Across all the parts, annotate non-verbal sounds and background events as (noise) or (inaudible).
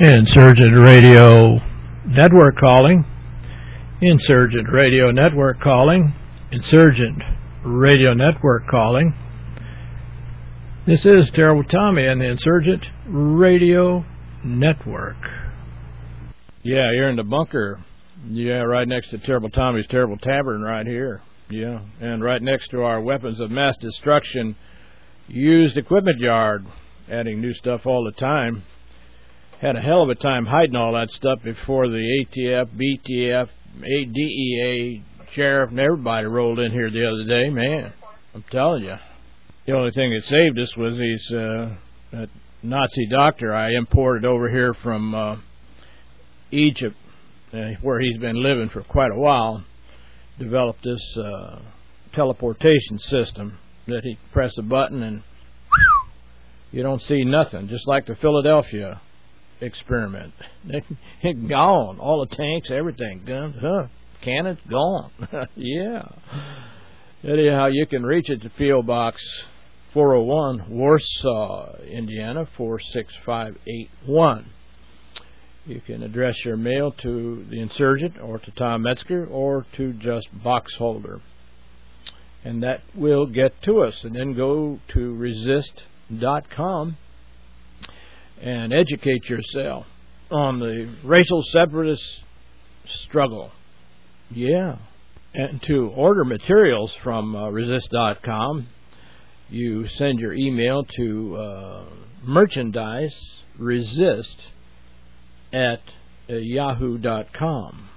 Insurgent Radio Network calling. Insurgent Radio Network calling. Insurgent Radio Network calling. This is Terrible Tommy and the Insurgent Radio Network. Yeah, you're in the bunker. Yeah, right next to Terrible Tommy's Terrible Tavern right here. Yeah, and right next to our weapons of mass destruction used equipment yard, adding new stuff all the time had a hell of a time hiding all that stuff before the ATF, BTF, DEA, sheriff, and everybody rolled in here the other day. Man, I'm telling you, the only thing that saved us was these uh, that Nazi doctor I imported over here from uh, Egypt, uh, where he's been living for quite a while. Developed this uh, teleportation system that he press a button and you don't see nothing, just like the Philadelphia experiment. (laughs) gone. All the tanks, everything, guns, huh? Cannons, gone. (laughs) yeah. Anyhow, you can reach it to P.O. Box 401, Warsaw, Indiana 46581. You can address your mail to the Insurgent or to Tom Metzger or to just box holder. And that will get to us. And then go to resist.com and educate yourself on the racial separatist struggle. Yeah. And to order materials from uh, resist.com, you send your email to uh, merchandise resist at uh, yahoo.com.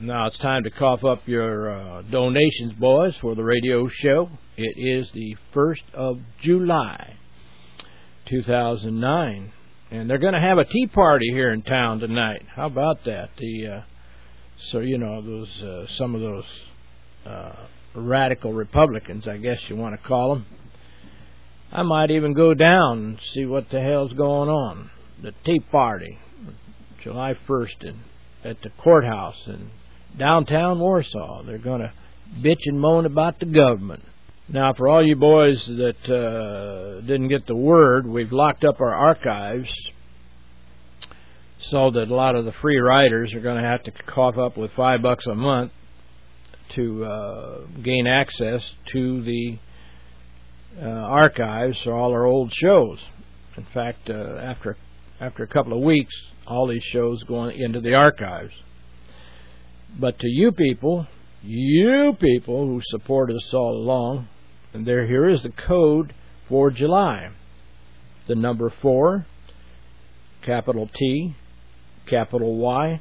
Now it's time to cough up your uh, donations, boys, for the radio show. It is the 1st of July, 2009 and they're going to have a tea party here in town tonight. How about that? The uh, so you know those uh, some of those uh, radical Republicans, I guess you want to call them. I might even go down and see what the hell's going on. The tea party, July 1st, in, at the courthouse in downtown Warsaw. They're going to bitch and moan about the government. Now, for all you boys that uh, didn't get the word, we've locked up our archives so that a lot of the free riders are going to have to cough up with five bucks a month to uh, gain access to the uh, archives for all our old shows. In fact, uh, after after a couple of weeks, all these shows go into the archives. But to you people, you people who supported us all along, and there here is the code for July. The number 4, capital T, capital Y,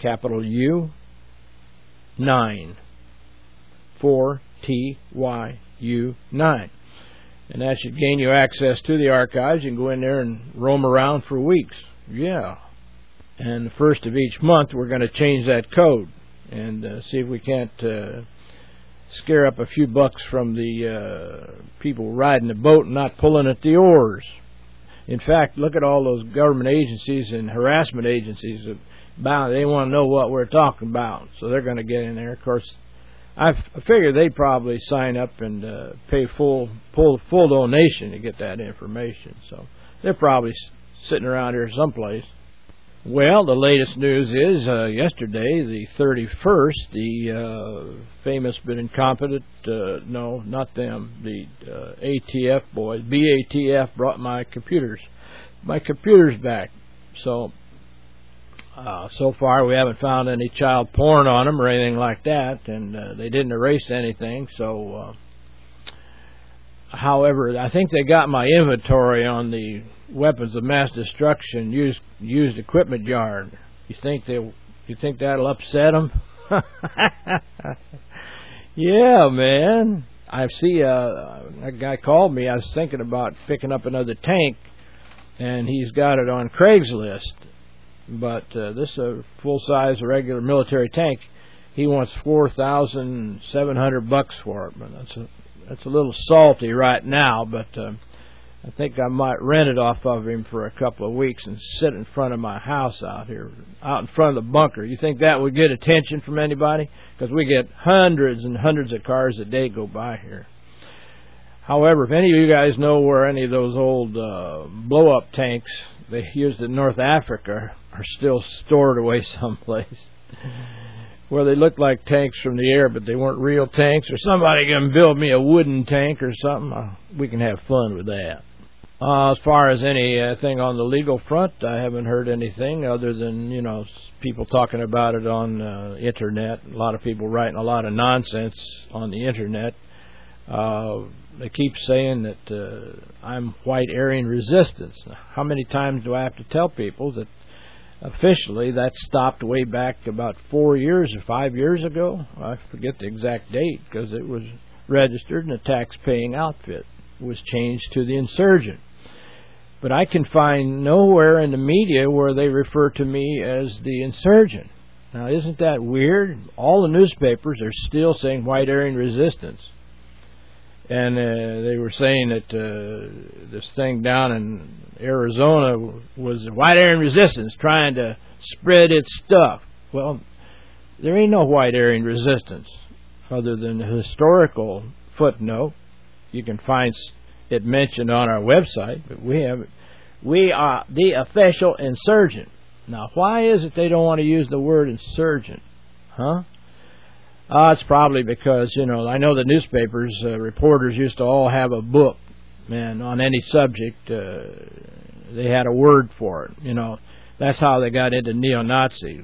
capital U, 9. 4 T Y U 9. And that should gain you access to the archives. You can go in there and roam around for weeks. Yeah. And the first of each month, we're going to change that code and uh, see if we can't uh, scare up a few bucks from the uh, people riding the boat and not pulling at the oars. In fact, look at all those government agencies and harassment agencies. About they want to know what we're talking about, so they're going to get in there. Of course, I figure they probably sign up and uh, pay full full full donation to get that information. So they're probably sitting around here someplace well, the latest news is uh, yesterday, the 31st, the uh, famous but incompetent, uh, no, not them, the uh, ATF boys, BATF brought my computers, my computers back. So, uh, so far we haven't found any child porn on them or anything like that, and uh, they didn't erase anything. So, uh, however, I think they got my inventory on the weapons of mass destruction used used equipment yard. You think they you think that'll upset them? (laughs) yeah, man. I see uh, a guy called me. I was thinking about picking up another tank, and he's got it on Craigslist. But uh, this is a full size regular military tank. He wants four thousand seven hundred bucks for it. But that's a that's a little salty right now. But uh, I think I might rent it off of him for a couple of weeks and sit in front of my house out here, out in front of the bunker. You think that would get attention from anybody? Because we get hundreds and hundreds of cars a day go by here. However, if any of you guys know where any of those old uh, blow up tanks they (laughs) used in North Africa are still stored away (laughs) someplace, where they look like tanks from the air, but they weren't real tanks, or somebody can build me a wooden tank or something, uh, we can have fun with that. Uh, as far as anything on the legal front, I haven't heard anything other than you know people talking about it on uh, internet. A lot of people writing a lot of nonsense on the internet. Uh, they keep saying that uh, I'm white Aryan resistance. How many times do I have to tell people that officially that stopped way back about four years or five years ago? I forget the exact date because it was registered and a tax-paying outfit was changed to the insurgent. But I can find nowhere in the media where they refer to me as the insurgent. Now, isn't that weird? All the newspapers are still saying white Aryan resistance and uh, they were saying that uh, this thing down in Arizona was white Aryan resistance trying to spread its stuff. Well, there ain't no white Aryan resistance other than the historical footnote. You can find it mentioned on our website, but we have it we are the official insurgent. Now, why is it they don't want to use the word insurgent? Huh? Uh, it's probably because, you know, I know the newspapers, uh, reporters used to all have a book, and on any subject, uh, they had a word for it. You know, that's how they got into neo Nazi.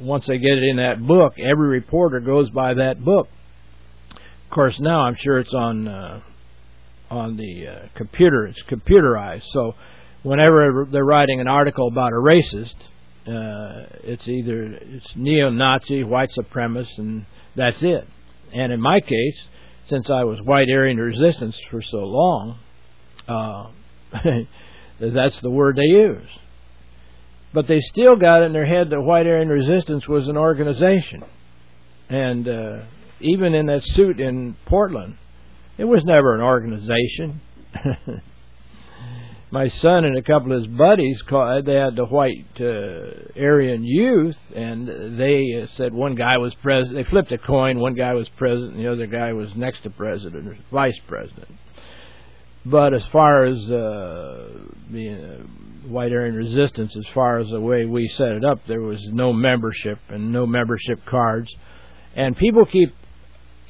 Once they get it in that book, every reporter goes by that book. Of course, now I'm sure it's on uh, on the uh, computer. It's computerized, so whenever they're writing an article about a racist, uh, it's either it's neo-Nazi, white supremacist, and that's it. And in my case, since I was white Aryan resistance for so long, uh, (laughs) that's the word they use. But they still got in their head that white Aryan resistance was an organization. And uh, even in that suit in Portland, it was never an organization. (laughs) my son and a couple of his buddies called, they had the white uh, Aryan youth and they said one guy was president they flipped a coin one guy was president and the other guy was next to president or vice president. But as far as uh the uh, white Aryan resistance as far as the way we set it up there was no membership and no membership cards. And people keep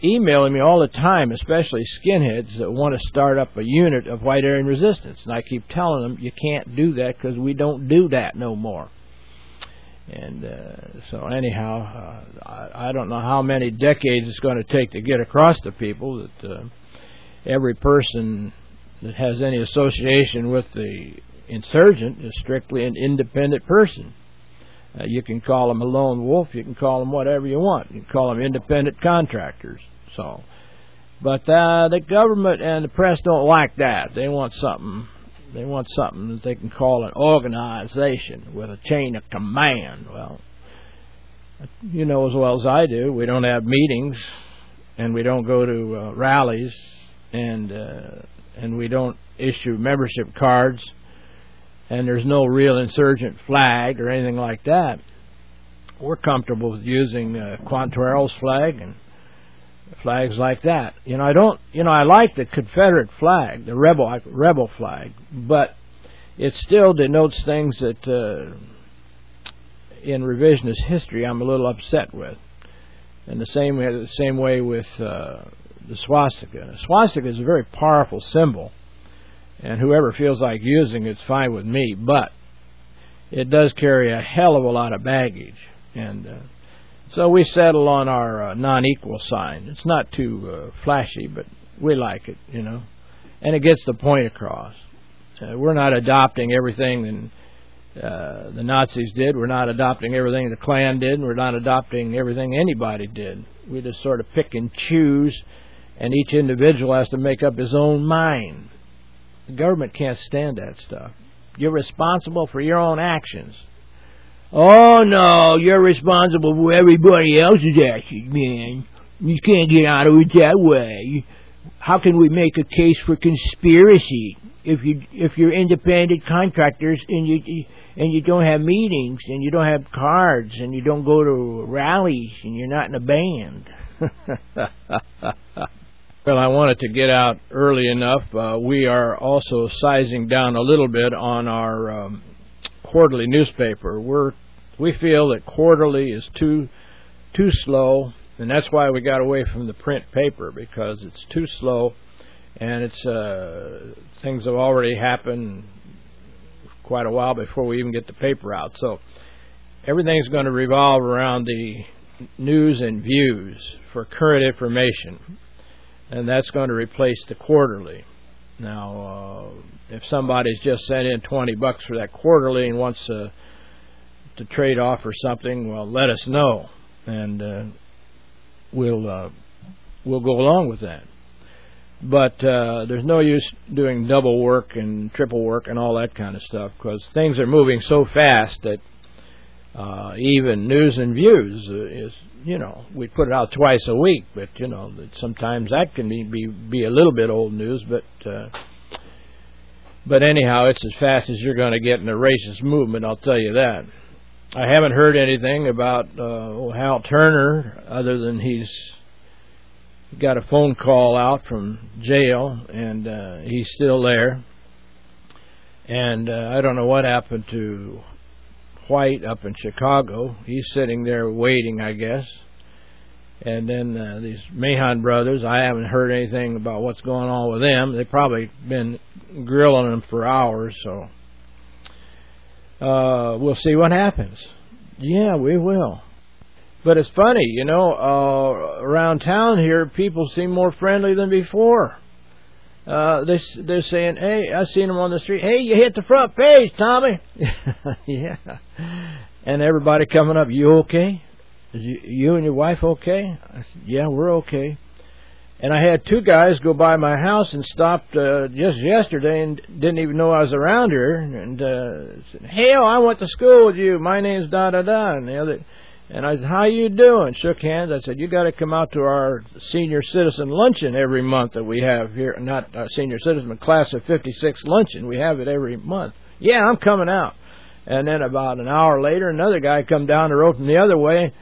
emailing me all the time, especially skinheads that want to start up a unit of white Aryan resistance. And I keep telling them, you can't do that because we don't do that no more. And uh, so, anyhow, uh, I, I don't know how many decades it's going to take to get across to people that uh, every person that has any association with the insurgent is strictly an independent person. Uh, you can call them a lone wolf. You can call them whatever you want. You can call them independent contractors. So, but uh, the government and the press don't like that. They want something. They want something that they can call an organization with a chain of command. Well, you know as well as I do, we don't have meetings, and we don't go to uh, rallies, and uh, and we don't issue membership cards and there's no real insurgent flag or anything like that, we're comfortable with using uh, Quantrill's flag and flags like that. You know, I don't. You know, I like the Confederate flag, the rebel rebel flag, but it still denotes things that, uh, in revisionist history, I'm a little upset with. And the same way, the same way with uh, the swastika. The swastika is a very powerful symbol and whoever feels like using it's fine with me. But it does carry a hell of a lot of baggage, and uh, so we settle on our uh, non-equal sign. It's not too uh, flashy, but we like it, you know, and it gets the point across. Uh, we're not adopting everything that uh, the Nazis did. We're not adopting everything the Klan did. We're not adopting everything anybody did. We just sort of pick and choose, and each individual has to make up his own mind the government can't stand that stuff. You're responsible for your own actions. Oh no, you're responsible for everybody else's actions, man. You can't get out of it that way. How can we make a case for conspiracy if you if you're independent contractors and you and you don't have meetings and you don't have cards and you don't go to rallies and you're not in a band? (laughs) Well, I wanted to get out early enough. Uh, we are also sizing down a little bit on our um, quarterly newspaper. We're we feel that quarterly is too too slow, and that's why we got away from the print paper because it's too slow, and it's uh, things have already happened quite a while before we even get the paper out. So everything's going to revolve around the news and views for current information and that's going to replace the quarterly. Now, uh, if somebody's just sent in 20 bucks for that quarterly and wants to to trade off or something, well, let us know, and uh, we'll uh, we'll go along with that. But uh, there's no use doing double work and triple work and all that kind of stuff because things are moving so fast that uh, even news and views uh, is you know we put it out twice a week, but you know sometimes that can be be, be a little bit old news, but uh, but anyhow, it's as fast as you're going to get in the racist movement. I'll tell you that. I haven't heard anything about uh, Hal Turner other than he's got a phone call out from jail and uh, he's still there. And uh, I don't know what happened to White up in Chicago. He's sitting there waiting, I guess. And then uh, these Mahon brothers, I haven't heard anything about what's going on with them. They've probably been grilling them for hours, so uh, we'll see what happens. Yeah, we will. But it's funny, you know, uh, around town here, people seem more friendly than before uh, they they're saying, "Hey, I seen him on the street. Hey, you hit the front page, Tommy." (laughs) yeah, and everybody coming up. You okay? Is you, you and your wife okay? I said, "Yeah, we're okay." And I had two guys go by my house and stopped uh, just yesterday and didn't even know I was around here and uh, said, "Hell, I went to school with you. My name's da da da." And the other and I said, "How you doing?" Shook hands. I said, "You got to come out to our senior citizen luncheon every month that we have here. Not our senior citizen, but class of '56 luncheon. We have it every month." Yeah, I'm coming out. And then about an hour later, another guy come down the road from the other way.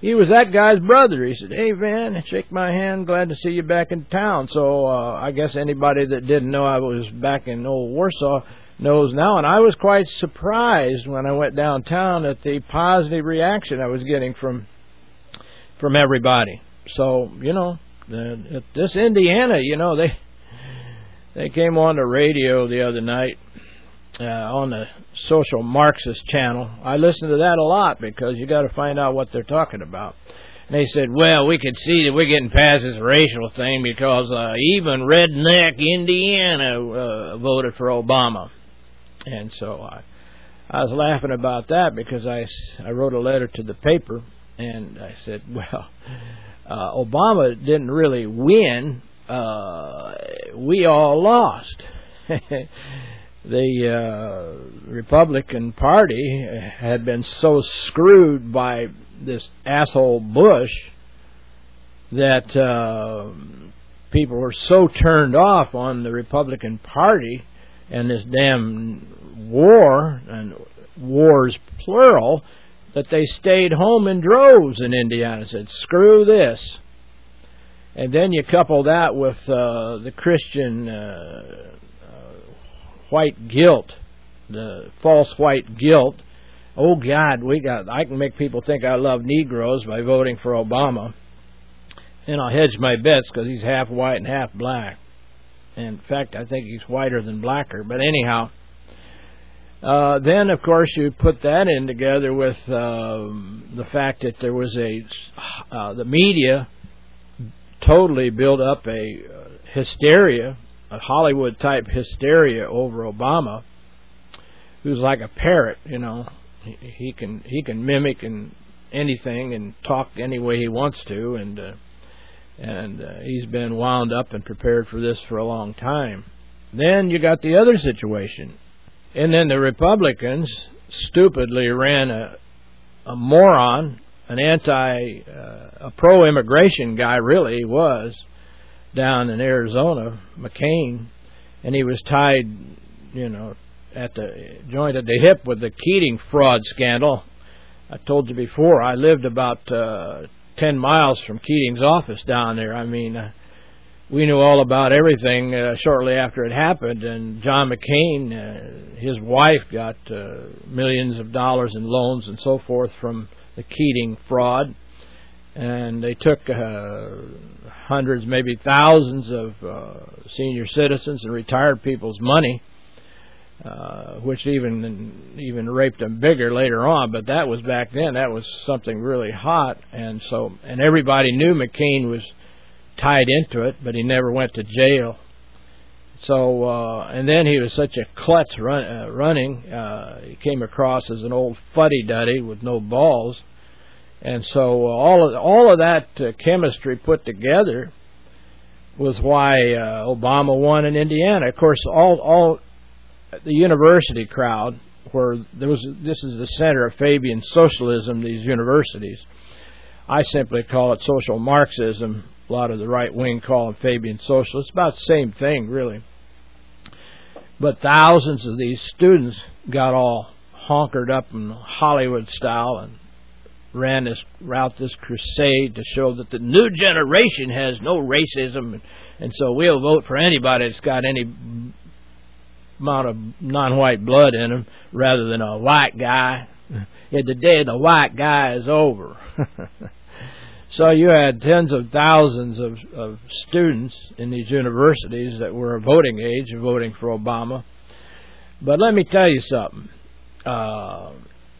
He was that guy's brother. He said, "Hey, Van, shake my hand. Glad to see you back in town." So uh, I guess anybody that didn't know I was back in old Warsaw knows now. And I was quite surprised when I went downtown at the positive reaction I was getting from from everybody. So you know, the, this Indiana, you know, they they came on the radio the other night uh, on the social Marxist channel. I listen to that a lot because you got to find out what they're talking about. And they said, well, we could see that we're getting past this racial thing because uh, even redneck Indiana uh, voted for Obama. And so I, I was laughing about that because I, I wrote a letter to the paper and I said, (laughs) well, uh, Obama didn't really win. Uh, we all lost. (laughs) the uh, Republican Party had been so screwed by this asshole Bush that uh, people were so turned off on the Republican Party and this damn war and wars plural that they stayed home in droves in Indiana said screw this. And then you couple that with uh, the Christian uh, uh, white guilt the false white guilt. Oh god we got I can make people think I love Negroes by voting for Obama and I'll hedge my bets because he's half white and half black in fact, I think he's whiter than blacker. But anyhow, uh, then of course you put that in together with um, the fact that there was a uh, the media totally built up a uh, hysteria, a Hollywood type hysteria over Obama, who's like a parrot. You know, he, he can he can mimic and anything and talk any way he wants to, and uh, and uh, he's been wound up and prepared for this for a long time. Then you got the other situation, and then the Republicans stupidly ran a a moron, an anti, uh, a pro-immigration guy. Really, was down in Arizona, McCain, and he was tied, you know, at the joint at the hip with the Keating fraud scandal. I told you before, I lived about uh, ten miles from Keating's office down there. I mean, uh, we knew all about everything uh, shortly after it happened. And John McCain, uh, his wife, got uh, millions of dollars in loans and so forth from the Keating fraud, and they took uh, hundreds, maybe thousands of uh, senior citizens and retired people's money. Uh, which even even raped them bigger later on, but that was back then. That was something really hot, and so and everybody knew McCain was tied into it, but he never went to jail. So uh, and then he was such a klutz run, uh, running. Uh, he came across as an old fuddy-duddy with no balls, and so uh, all of all of that uh, chemistry put together was why uh, Obama won in Indiana. Of course, all all the university crowd, where there was this is the center of Fabian socialism. These universities, I simply call it social Marxism a lot of the right wing call them Fabian socialists. About the same thing, really. But thousands of these students got all honkered up in Hollywood style and ran this route this crusade to show that the new generation has no racism, and so we'll vote for anybody that's got any amount of non-white blood in them rather than a white guy. (laughs) the day the white guy is over. (laughs) So you had tens of thousands of, of students in these universities that were of voting age voting for Obama. But let me tell you something. Uh,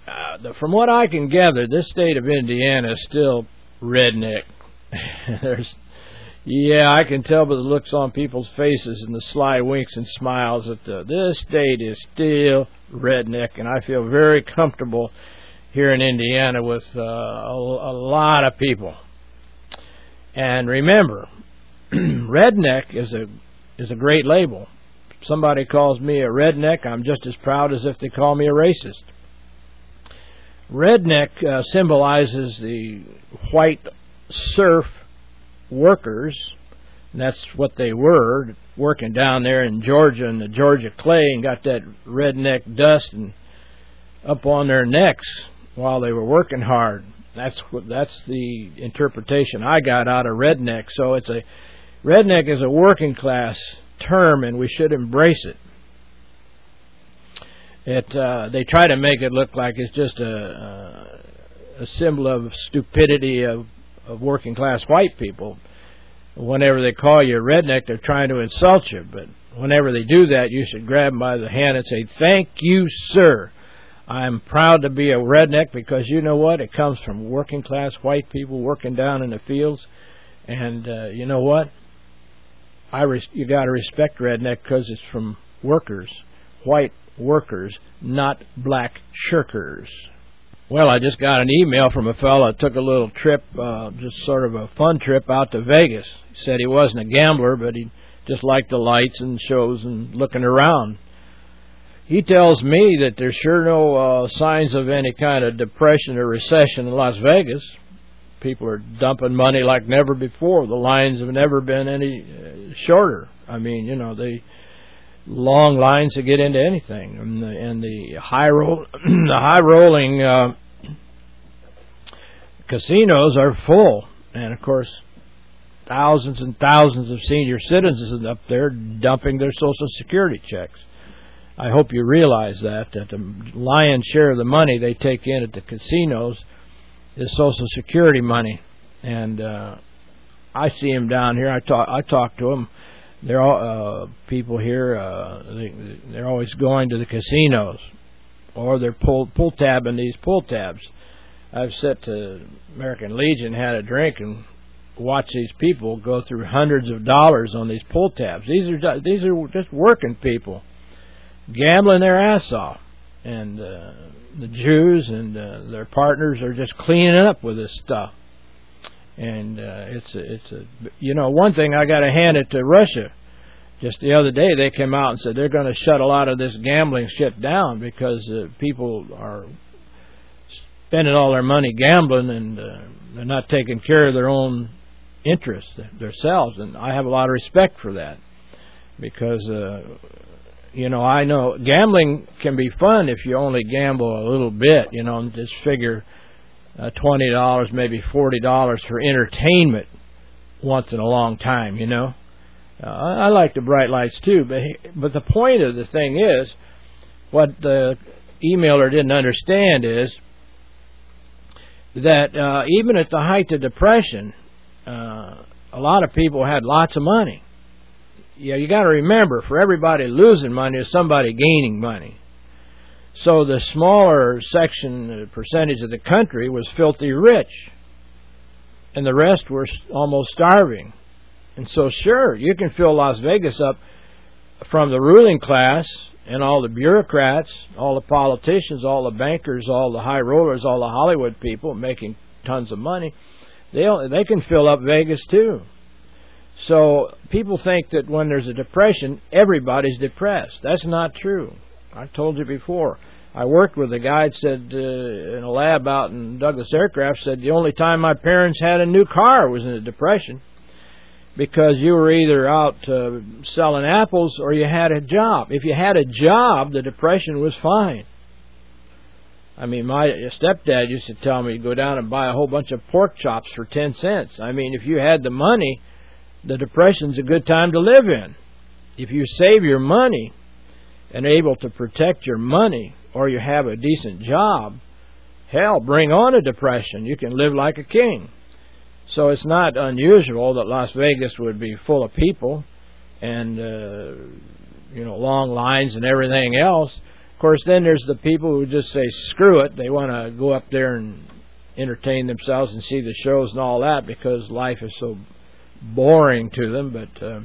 uh, from what I can gather, this state of Indiana is still redneck. (laughs) There's, yeah, I can tell by the looks on people's faces and the sly winks and smiles that the, this state is still redneck, and I feel very comfortable here in Indiana with uh, a, a lot of people and remember, (clears throat) redneck is a is a great label. If somebody calls me a redneck, I'm just as proud as if they call me a racist. Redneck uh, symbolizes the white serf workers. And that's what they were working down there in Georgia in the Georgia clay and got that redneck dust and up on their necks while they were working hard. That's what that's the interpretation I got out of redneck. So it's a redneck is a working class term, and we should embrace it. It uh, they try to make it look like it's just a a symbol of stupidity of of working class white people. Whenever they call you a redneck, they're trying to insult you. But whenever they do that, you should grab them by the hand and say, "Thank you, sir." I'm proud to be a redneck because you know what? It comes from working class white people working down in the fields, and uh, you know what? I res- you got to respect redneck because it's from workers, white workers, not black shirkers. Well, I just got an email from a fellow that took a little trip, uh, just sort of a fun trip out to Vegas. He said he wasn't a gambler, but he just liked the lights and shows and looking around he tells me that there's sure no uh, signs of any kind of depression or recession in Las Vegas. People are dumping money like never before. The lines have never been any uh, shorter. I mean, you know, the long lines to get into anything, and the, and the high roll, (clears throat) the high rolling uh, casinos are full, and of course, thousands and thousands of senior citizens up there dumping their Social Security checks. I hope you realize that that the lion's share of the money they take in at the casinos is Social Security money, and uh, I see them down here. I talk I talk to them. They're all uh, people here. Uh, they, they're always going to the casinos, or they're pull pull tabbing these pull tabs. I've sat to American Legion, had a drink, and watch these people go through hundreds of dollars on these pull tabs. These are these are just working people gambling their ass off, and uh, the Jews and uh, their partners are just cleaning up with this stuff. And uh, it's a, it's a you know one thing I got to hand it to Russia. Just the other day they came out and said they're going to shut a lot of this gambling shit down because uh, people are spending all their money gambling and uh, they're not taking care of their own interests themselves. And I have a lot of respect for that because uh, you know, I know gambling can be fun if you only gamble a little bit, you know, and just figure uh, $20, maybe $40 for entertainment once in a long time, you know. Uh, I like the bright lights too, but but the point of the thing is, what the emailer didn't understand is that uh, even at the height of depression, uh, a lot of people had lots of money. Yeah, you got to remember, for everybody losing money, is somebody gaining money. So the smaller section, percentage of the country was filthy rich, and the rest were almost starving. And so, sure, you can fill Las Vegas up from the ruling class and all the bureaucrats, all the politicians, all the bankers, all the high rollers, all the Hollywood people making tons of money. They they can fill up Vegas too. So people think that when there's a depression, everybody's depressed. That's not true. I told you before. I worked with a guy that said uh, in a lab out in Douglas Aircraft said the only time my parents had a new car was in a depression because you were either out uh, selling apples or you had a job. If you had a job, the depression was fine. I mean, my stepdad used to tell me to go down and buy a whole bunch of pork chops for 10 cents. I mean, if you had the money, the depression's a good time to live in. If you save your money and able to protect your money or you have a decent job, hell, bring on a depression. You can live like a king. So it's not unusual that Las Vegas would be full of people and uh, you know long lines and everything else. Of course, then there's the people who just say screw it. They want to go up there and entertain themselves and see the shows and all that because life is so boring to them. But uh,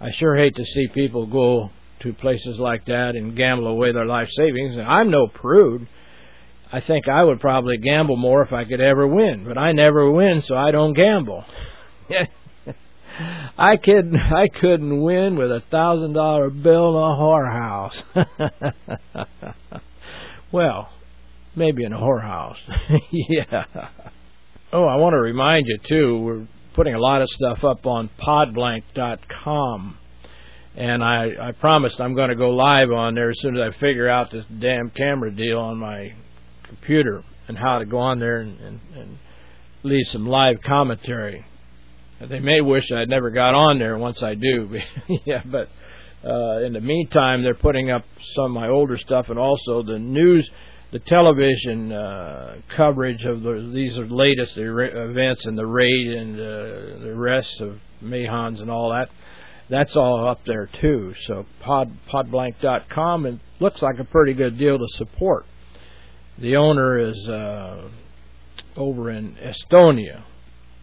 I sure hate to see people go to places like that and gamble away their life savings. And I'm no prude. I think I would probably gamble more if I could ever win, but I never win, so I don't gamble. (laughs) I could I couldn't win with a thousand dollar bill in a whorehouse. (laughs) well, maybe in a whorehouse. (laughs) yeah. Oh, I want to remind you too. We're putting a lot of stuff up on podblanc.com and I I promised I'm going to go live on there as soon as I figure out this damn camera deal on my computer and how to go on there and, and, and leave some live commentary. They may wish I'd never got on there once I do, (laughs) yeah. But uh, in the meantime, they're putting up some of my older stuff and also the news, the television uh, coverage of the, these are latest events and the raid and uh, the rest of Mahons and all that that's all up there too. So pod podblanc.com and looks like a pretty good deal to support. The owner is uh, over in Estonia,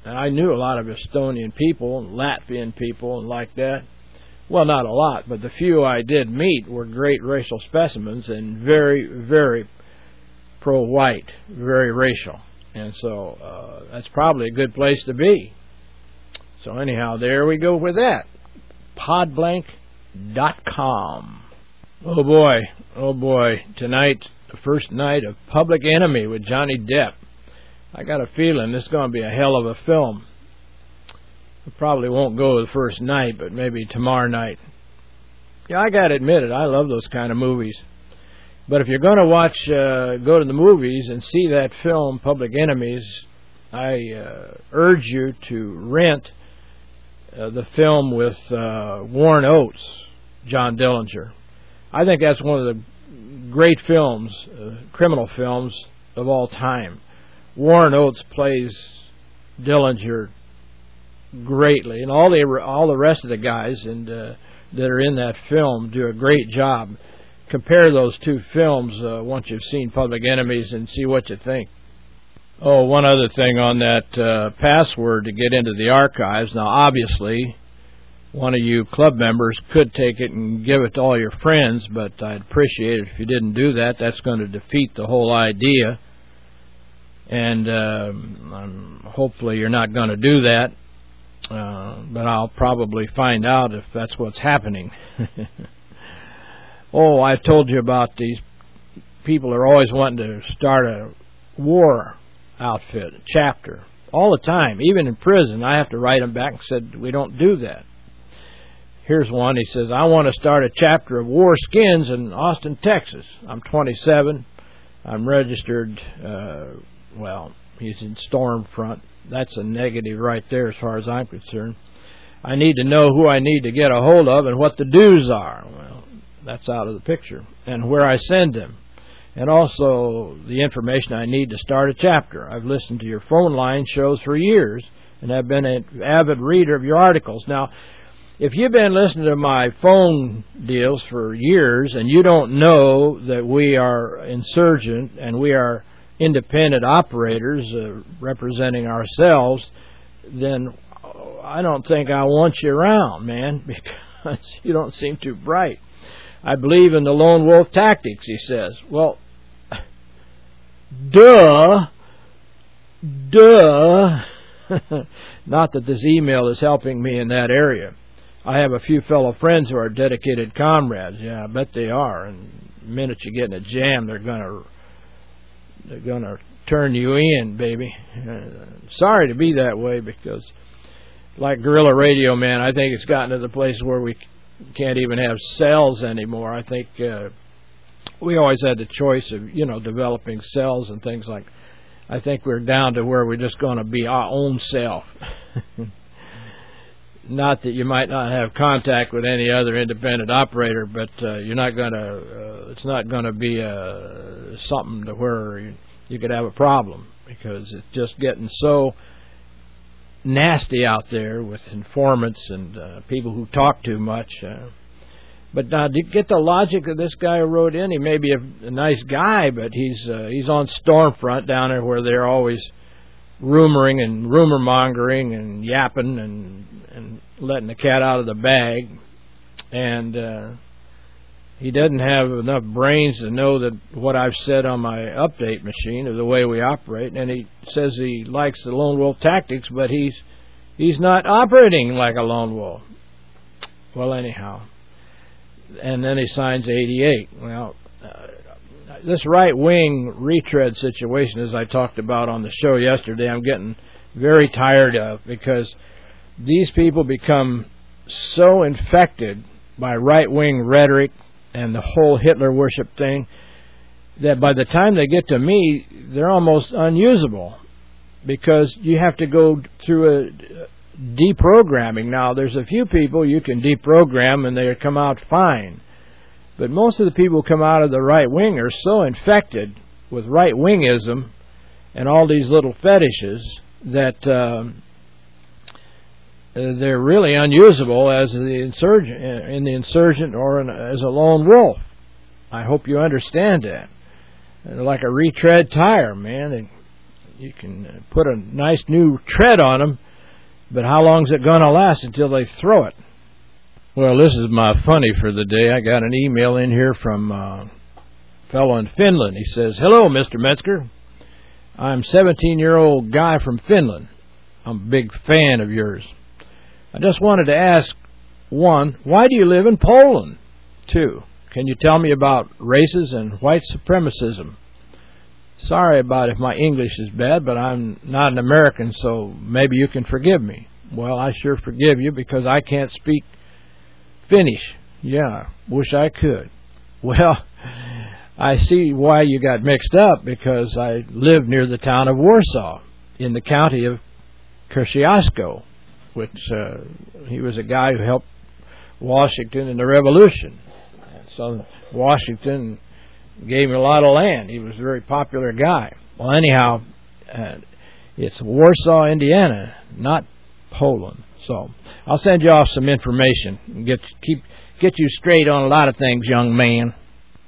and I knew a lot of Estonian people and Latvian people and like that. Well, not a lot, but the few I did meet were great racial specimens and very, very pro-white, very racial, and so uh, that's probably a good place to be. So anyhow, there we go with that podblanc.com. Oh boy, oh boy, tonight, the first night of Public Enemy with Johnny Depp. I got a feeling this is going to be a hell of a film. I probably won't go the first night, but maybe tomorrow night. Yeah, I got to admit it, I love those kind of movies. But if you're going to watch, uh, go to the movies and see that film, Public Enemies, I uh, urge you to rent uh, the film with uh, Warren Oates, John Dillinger. I think that's one of the great films, uh, criminal films of all time. Warren Oates plays Dillinger greatly, and all the all the rest of the guys and uh, that are in that film do a great job. Compare those two films uh, once you've seen Public Enemies and see what you think. Oh, one other thing on that uh, password to get into the archives. Now, obviously, one of you club members could take it and give it to all your friends, but I'd appreciate it if you didn't do that. That's going to defeat the whole idea. And um, hopefully, you're not going to do that. Uh, but I'll probably find out if that's what's happening. (laughs) oh, I've told you about these people are always wanting to start a war outfit, chapter, all the time. Even in prison, I have to write them back and said, we don't do that. Here's one. He says, I want to start a chapter of War Skins in Austin, Texas. I'm 27. I'm registered, uh, well, he's in Stormfront. That's a negative right there as far as I'm concerned. I need to know who I need to get a hold of and what the dues are. Well, that's out of the picture. And where I send them. And also the information I need to start a chapter. I've listened to your phone line shows for years and have been an avid reader of your articles. Now, if you've been listening to my phone deals for years and you don't know that we are insurgent and we are independent operators uh, representing ourselves, then I don't think I want you around, man, (laughs) because you don't seem too bright. I believe in the lone wolf tactics, he says. Well, duh. Duh. (laughs) Not that this email is helping me in that area. I have a few fellow friends who are dedicated comrades. Yeah, I bet they are. And the minute you get in a jam, they're gonna they're gonna turn you in, baby. Uh, sorry to be that way because, like Guerrilla Radio, man, I think it's gotten to the place where we can't even have cells anymore. I think uh, we always had the choice of you know developing cells and things like. I think we're down to where we're just going to be our own self. (laughs) not that you might not have contact with any other independent operator, but uh, you're not going to. Uh, it's not going to be uh, something to where you, you could have a problem because it's just getting so nasty out there with informants and uh, people who talk too much. Uh, but now, to get the logic of this guy who wrote in, he may be a, a nice guy, but he's uh, he's on Stormfront down there where they're always rumoring and rumor mongering and yapping and and letting the cat out of the bag, and uh, he doesn't have enough brains to know that what I've said on my update machine of the way we operate. And he says he likes the lone wolf tactics, but he's he's not operating like a lone wolf. Well, anyhow, and then he signs 88. Well. Uh, this right wing retread situation, as I talked about on the show yesterday, I'm getting very tired of because these people become so infected by right wing rhetoric and the whole Hitler worship thing that by the time they get to me, they're almost unusable because you have to go through a deprogramming. Now, there's a few people you can deprogram and they come out fine. But most of the people who come out of the right wing are so infected with right wingism and all these little fetishes that um, Uh, they're really unusable as the insurgent uh, in the insurgent or as a lone wolf. I hope you understand that. They're like a retread tire, man. They, you can put a nice new tread on them, but how long is it going to last until they throw it? Well, this is my funny for the day. I got an email in here from a fellow in Finland. He says, "Hello, Mr. Metzger. I'm 17-year-old guy from Finland. I'm a big fan of yours. I just wanted to ask one, why do you live in Poland? Two, can you tell me about races and white supremacism? Sorry about if my English is bad, but I'm not an American, so maybe you can forgive me. Well, I sure forgive you because I can't speak Finnish. Yeah, wish I could. (laughs) Well, I see why you got mixed up because I live near the town of Warsaw in the county of Kosciuszko which uh, he was a guy who helped Washington in the Revolution. And so Washington gave him a lot of land. He was a very popular guy. Well, anyhow, uh, it's Warsaw, Indiana, not Poland. So I'll send you off some information and get keep get you straight on a lot of things, young man.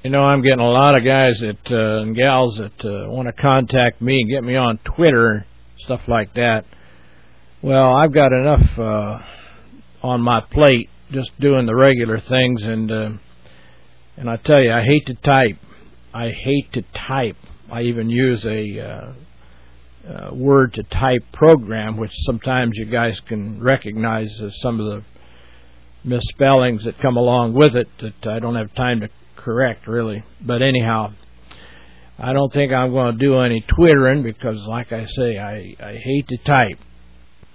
You know, I'm getting a lot of guys that uh, and gals that uh, want to contact me and get me on Twitter, stuff like that. Well, I've got enough uh, on my plate just doing the regular things, and uh, and I tell you, I hate to type. I hate to type. I even use a uh, uh, word to type program, which sometimes you guys can recognize as some of the misspellings that come along with it that I don't have time to correct really. But anyhow, I don't think I'm going to do any twittering because, like I say, I I hate to type.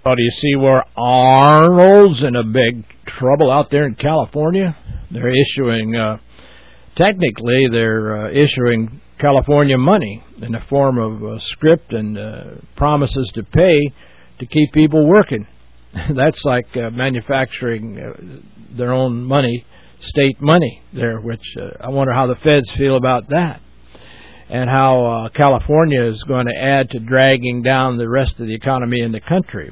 Oh, do you see where Arnold's in a big trouble out there in California? They're issuing, uh, technically, they're uh, issuing California money in the form of uh, script and uh, promises to pay to keep people working. (laughs) That's like uh, manufacturing uh, their own money, state money there. Which uh, I wonder how the feds feel about that, and how uh, California is going to add to dragging down the rest of the economy in the country.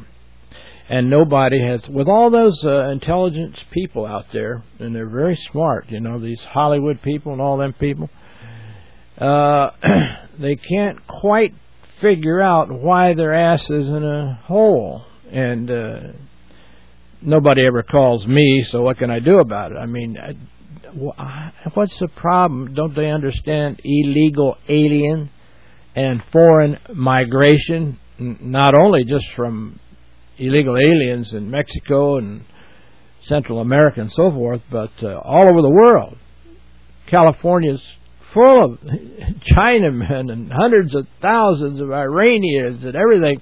And nobody has, with all those uh, intelligence people out there, and they're very smart, you know, these Hollywood people and all them people. Uh, (clears throat) they can't quite figure out why their ass is in a hole. And uh, nobody ever calls me, so what can I do about it? I mean, I, what's the problem? Don't they understand illegal alien and foreign migration? Not only just from illegal aliens in Mexico and Central America and so forth, but uh, all over the world. California's full of (laughs) Chinamen and hundreds of thousands of Iranians and everything,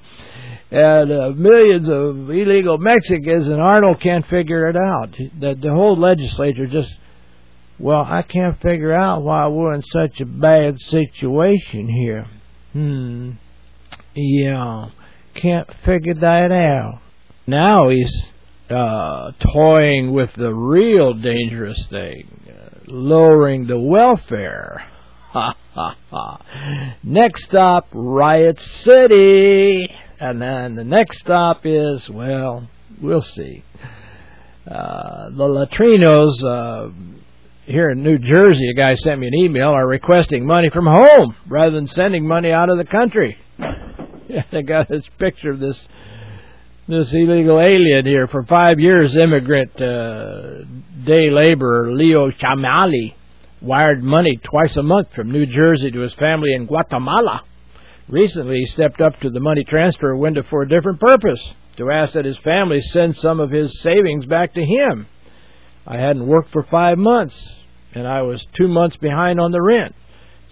and uh, millions of illegal Mexicans, and Arnold can't figure it out. The, the whole legislature just, well, I can't figure out why we're in such a bad situation here. Hmm. Yeah. Can't figure that out. Now he's uh, toying with the real dangerous thing lowering the welfare. (laughs) Ha ha ha. Next stop, Riot City. And then the next stop is, well, we'll see. Uh, the Latrinos uh, here in New Jersey, a guy sent me an email, are requesting money from home rather than sending money out of the country. (laughs) they got this picture of this this illegal alien here for five years. Immigrant uh, day laborer Leo Chamali wired money twice a month from New Jersey to his family in Guatemala. Recently, he stepped up to the money transfer window for a different purpose to ask that his family send some of his savings back to him. I hadn't worked for five months, and I was two months behind on the rent,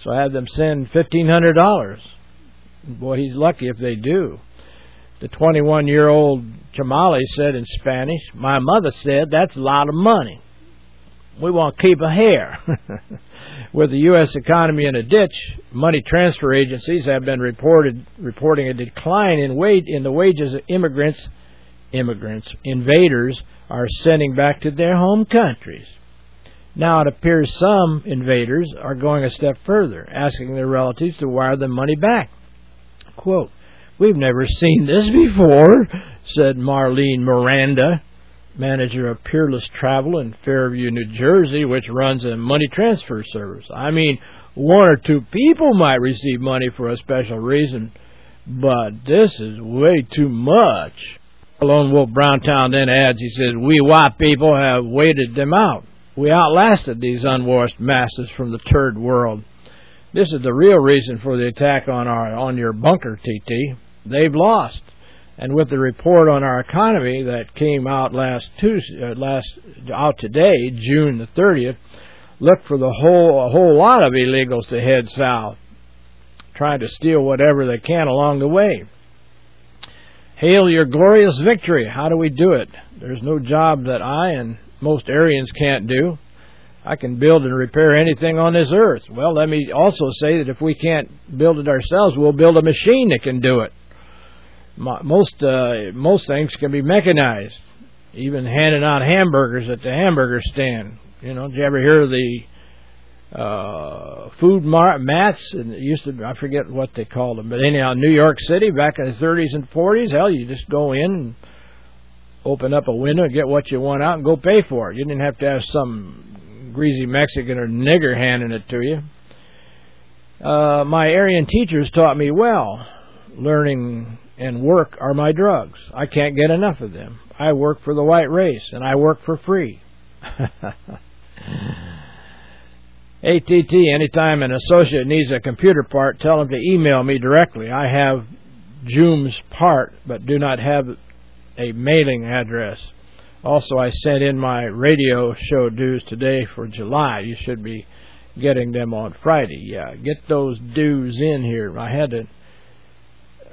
so I had them send fifteen hundred dollars. Boy, he's lucky if they do. The 21 year old Chamali said in Spanish, My mother said that's a lot of money. We want to keep a hair. (laughs) With the U.S. economy in a ditch, money transfer agencies have been reported reporting a decline in wage in the wages of immigrants, immigrants, invaders are sending back to their home countries. Now it appears some invaders are going a step further, asking their relatives to wire them money back. Quote, We've never seen this before, said Marlene Miranda, manager of Peerless Travel in Fairview, New Jersey, which runs a money transfer service. I mean, one or two people might receive money for a special reason, but this is way too much. Lone Wolf Browntown then adds, he says, We white people have waited them out. We outlasted these unwashed masses from the turd world. This is the real reason for the attack on our on your bunker, TT they've lost. And with the report on our economy that came out last Tuesday, uh, last out today, June the 30th, look for the whole a whole lot of illegals to head south, trying to steal whatever they can along the way. Hail your glorious victory! How do we do it? There's no job that I and most Aryans can't do. I can build and repair anything on this earth. Well, let me also say that if we can't build it ourselves, we'll build a machine that can do it most uh, most things can be mechanized. Even handing out hamburgers at the hamburger stand. You know, did you ever hear of the uh, food mar- mats? And it used to, I forget what they called them, but anyhow, New York City back in the 30s and 40s, hell, you just go in and open up a window and get what you want out and go pay for it. You didn't have to have some greasy Mexican or nigger handing it to you. Uh, my Aryan teachers taught me well, learning and work are my drugs. I can't get enough of them. I work for the white race, and I work for free. (laughs) ATT, anytime an associate needs a computer part, tell them to email me directly. I have Joom's part, but do not have a mailing address. Also, I sent in my radio show dues today for July. You should be getting them on Friday. Yeah, get those dues in here. I had to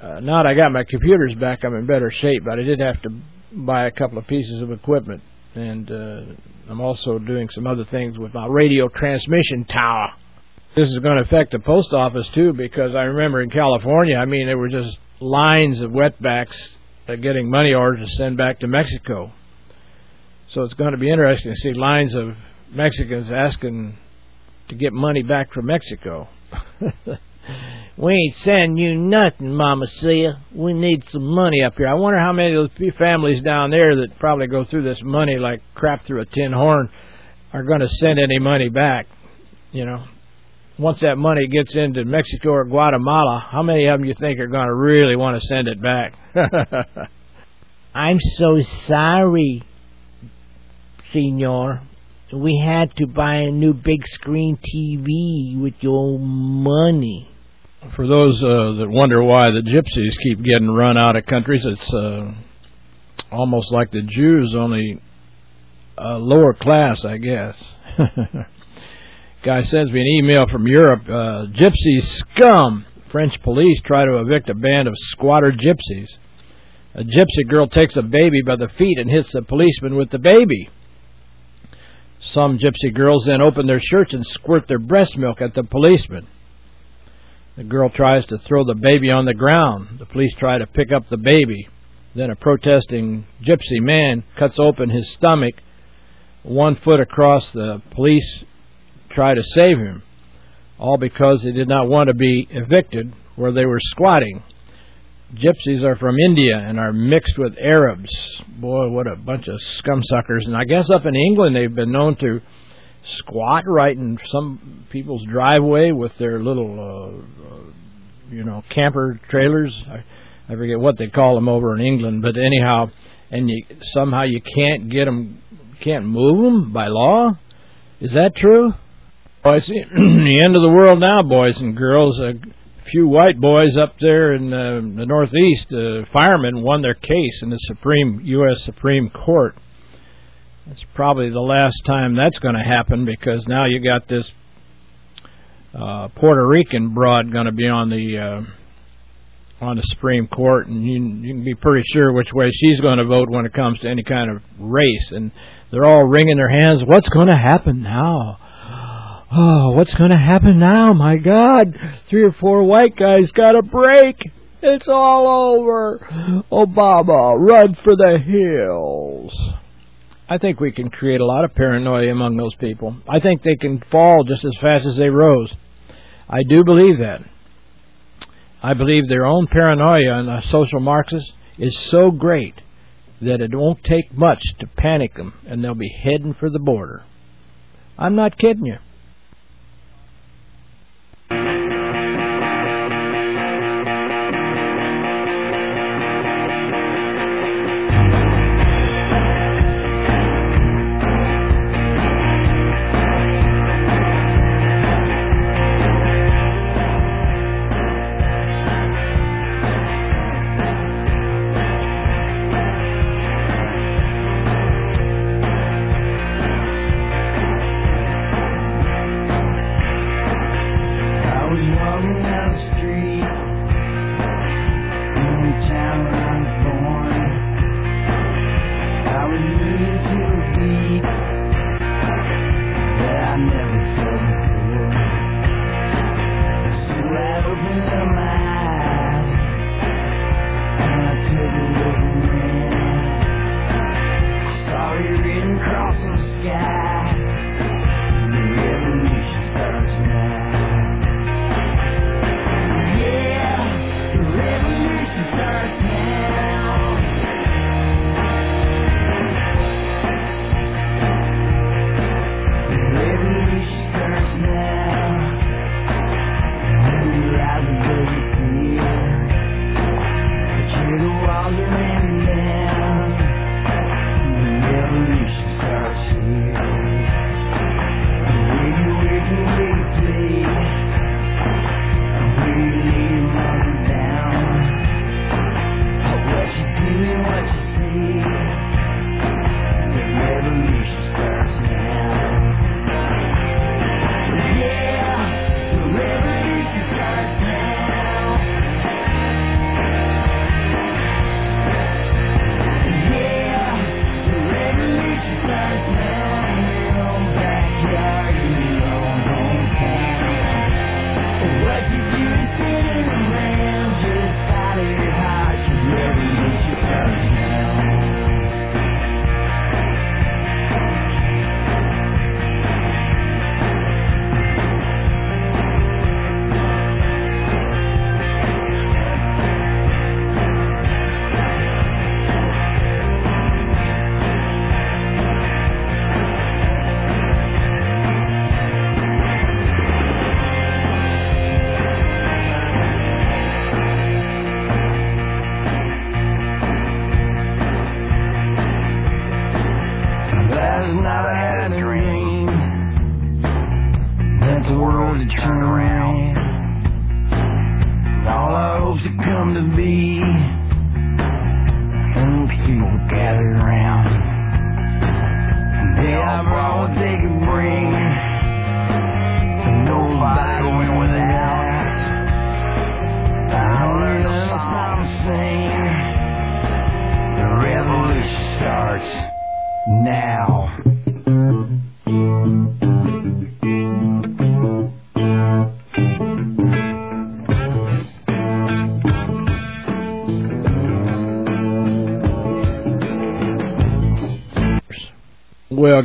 uh, now that I got my computers back, I'm in better shape, but I did have to buy a couple of pieces of equipment, and uh, I'm also doing some other things with my radio transmission tower. This is going to affect the post office too, because I remember in California, I mean, there were just lines of wetbacks uh, getting money orders to send back to Mexico. So it's going to be interesting to see lines of Mexicans asking to get money back from Mexico. (laughs) we ain't sending you nothing, Mama Sia. We need some money up here. I wonder how many of those families down there that probably go through this money like crap through a tin horn are going to send any money back. You know, once that money gets into Mexico or Guatemala, how many of them you think are going to really want to send it back? (laughs) I'm so sorry, Senor. We had to buy a new big screen TV with your money. For those uh, that wonder why the gypsies keep getting run out of countries, it's uh, almost like the Jews, only a lower class, I guess. (laughs) Guy sends me an email from Europe. Uh, gypsy scum. French police try to evict a band of squatter gypsies. A gypsy girl takes a baby by the feet and hits the policeman with the baby. Some gypsy girls then open their shirts and squirt their breast milk at the policeman. The girl tries to throw the baby on the ground. The police try to pick up the baby. Then a protesting gypsy man cuts open his stomach one foot across. The police try to save him, all because they did not want to be evicted where they were squatting. Gypsies are from India and are mixed with Arabs. Boy, what a bunch of scumsuckers. And I guess up in England they've been known to squat right in some people's driveway with their little, uh, uh, you know, camper trailers. I, I forget what they call them over in England, but anyhow, and you somehow you can't get them, can't move them by law. Is that true? Oh, it's (clears throat) the end of the world now, boys and girls. Uh, few white boys up there in uh, the Northeast, uh, firemen, won their case in the Supreme U.S. Supreme Court. It's probably the last time that's going to happen because now you got this uh, Puerto Rican broad going to be on the uh, on the Supreme Court, and you, you can be pretty sure which way she's going to vote when it comes to any kind of race. And they're all wringing their hands. What's going to happen now? Oh, what's going to happen now? My God, three or four white guys got a break. It's all over. Obama, run for the hills. I think we can create a lot of paranoia among those people. I think they can fall just as fast as they rose. I do believe that. I believe their own paranoia and social Marxists is so great that it won't take much to panic them and they'll be heading for the border. I'm not kidding you.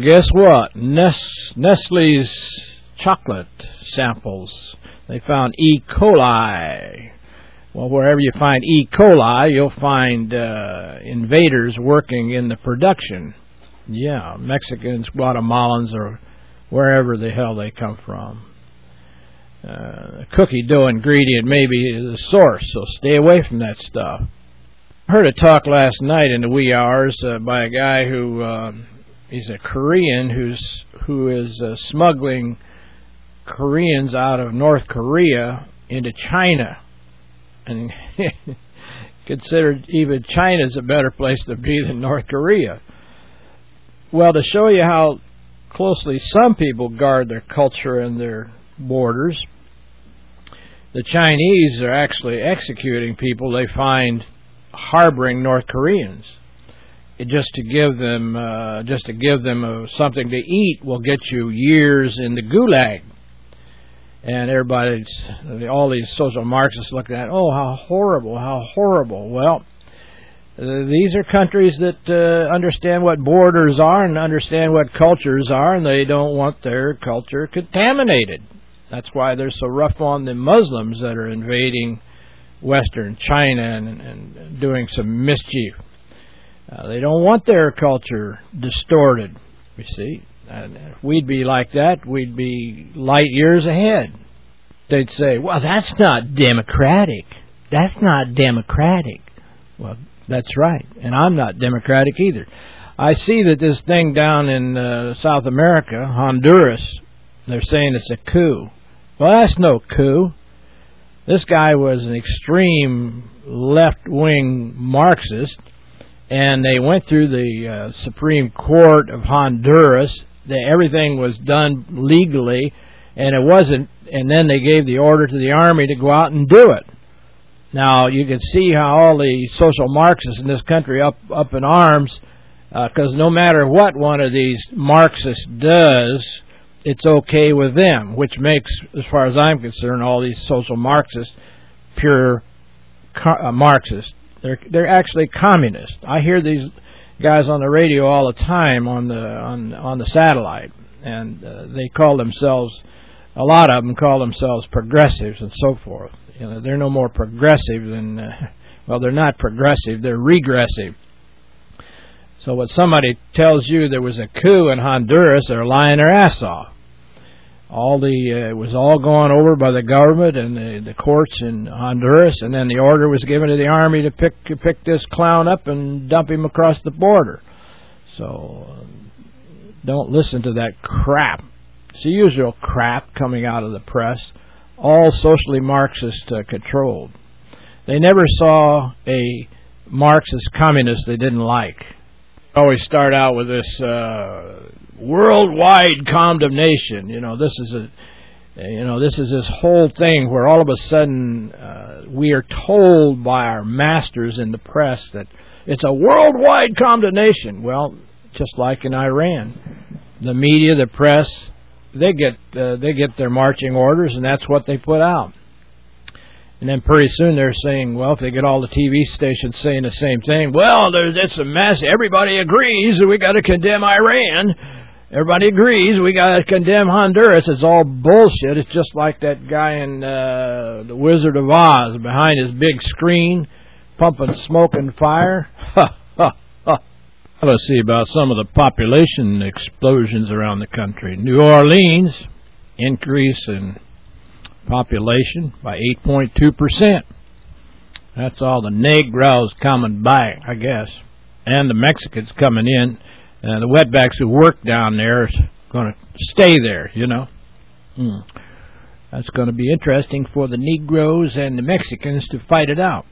Guess what? Nestle's chocolate samples. They found E. coli. Well, wherever you find E. coli, you'll find uh, invaders working in the production. Yeah, Mexicans, Guatemalans, or wherever the hell they come from. Uh, cookie dough ingredient may be the source, so stay away from that stuff. I heard a talk last night in the wee hours uh, by a guy who uh, he's a Korean who's who is uh, smuggling Koreans out of North Korea into China, and (laughs) considered even China's a better place to be than North Korea. Well, to show you how closely some people guard their culture and their borders, the Chinese are actually executing people they find harboring North Koreans just to give them uh, just to give them uh, something to eat will get you years in the gulag. And everybody's all these social Marxists looking at, oh, how horrible, how horrible. Well, uh, these are countries that uh, understand what borders are and understand what cultures are, and they don't want their culture contaminated. That's why they're so rough on the Muslims that are invading Western China and, and doing some mischief. Uh, they don't want their culture distorted, you see. And if we'd be like that, we'd be light years ahead. They'd say, well, that's not democratic. That's not democratic. Well, that's right. And I'm not democratic either. I see that this thing down in uh, South America, Honduras, they're saying it's a coup. Well, that's no coup. This guy was an extreme left wing Marxist and they went through the uh, Supreme Court of Honduras. They, everything was done legally, and it wasn't. And then they gave the order to the army to go out and do it. Now you can see how all the social Marxists in this country up up in arms, because uh, no matter what one of these Marxists does, it's okay with them, which makes, as far as I'm concerned, all these social Marxists pure uh, Marxists. They're they're actually communist. I hear these guys on the radio all the time on the on on the satellite, and uh, they call themselves a lot of them call themselves progressives and so forth. You know, they're no more progressive than uh, (laughs) well, they're not progressive. They're regressive. So when somebody tells you there was a coup in Honduras, they're lying their ass off all the uh, it was all gone over by the government and the, the courts in Honduras, and then the order was given to the army to pick pick this clown up and dump him across the border. So uh, don't listen to that crap. It's the usual crap coming out of the press, all socially Marxist uh, controlled. They never saw a Marxist communist they didn't like. Always start out with this. Uh, worldwide condemnation. You know, this is a you know this is this whole thing where all of a sudden uh, we are told by our masters in the press that it's a worldwide condemnation. Well, just like in Iran, the media, the press, they get uh, they get their marching orders, and that's what they put out. And then pretty soon they're saying, well, if they get all the TV stations saying the same thing, well, there's it's a mess. Everybody agrees that we got to condemn Iran. Everybody agrees we got to condemn Honduras. It's all bullshit. It's just like that guy in uh, The Wizard of Oz behind his big screen, pumping smoke and fire. (laughs) Ha ha ha. Let's see about some of the population explosions around the country. New Orleans increase in population by 8.2 percent. That's all the Negroes coming back, I guess, and the Mexicans coming in And the wetbacks who work down there is going to stay there, you know. Hmm. That's going to be interesting for the Negroes and the Mexicans to fight it out.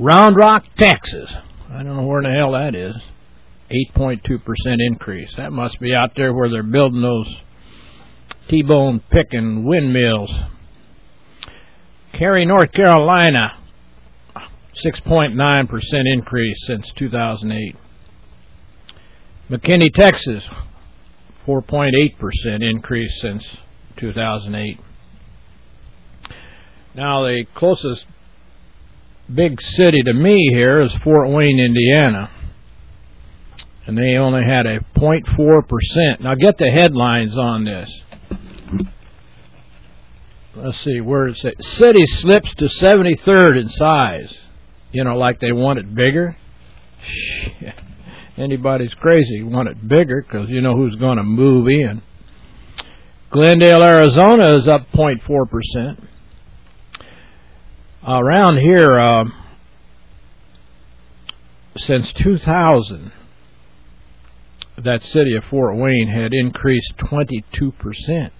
Round Rock, Texas. I don't know where in the hell that is. 8.2% increase. That must be out there where they're building those T-bone picking windmills. Cary, North Carolina, 6.9% increase since 2008. McKinney, Texas, 4.8% increase since 2008. Now, the closest big city to me here is Fort Wayne, Indiana. And they only had a 0.4%. Now, get the headlines on this. Let's see, where is it? City slips to 73rd in size. You know, like they want it bigger. Shit. Anybody's crazy want it bigger because you know who's going to move in. Glendale, Arizona is up 0.4%. Around here, uh, since 2000, that city of Fort Wayne had increased 22%.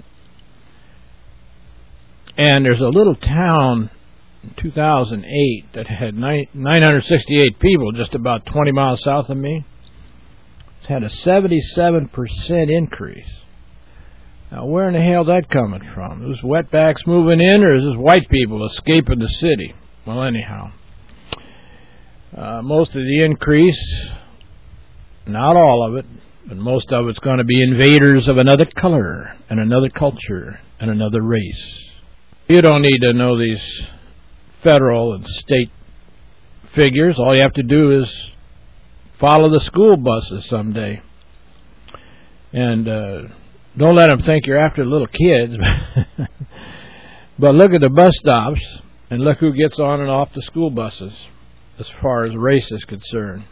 And there's a little town in 2008 that had 968 people just about 20 miles south of me. Had a 77% increase. Now, where in the hell that coming from? Is wetbacks moving in, or is this white people escaping the city? Well, anyhow, uh, most of the increase, not all of it, but most of it's going to be invaders of another color and another culture and another race. You don't need to know these federal and state figures. All you have to do is follow the school buses someday. And uh, don't let them think you're after little kids. (laughs) but look at the bus stops and look who gets on and off the school buses as far as race is concerned.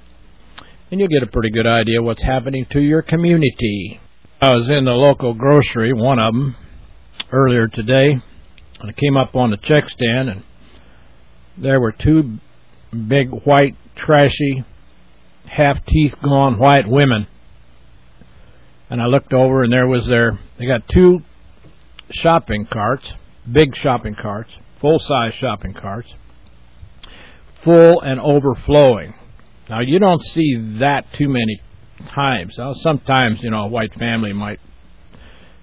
And you'll get a pretty good idea what's happening to your community. I was in the local grocery, one of them, earlier today and I came up on the check stand, and there were two big, white, trashy, half teeth gone white women. And I looked over, and there was their. They got two shopping carts, big shopping carts, full size shopping carts, full and overflowing. Now you don't see that too many times. Now, sometimes you know a white family might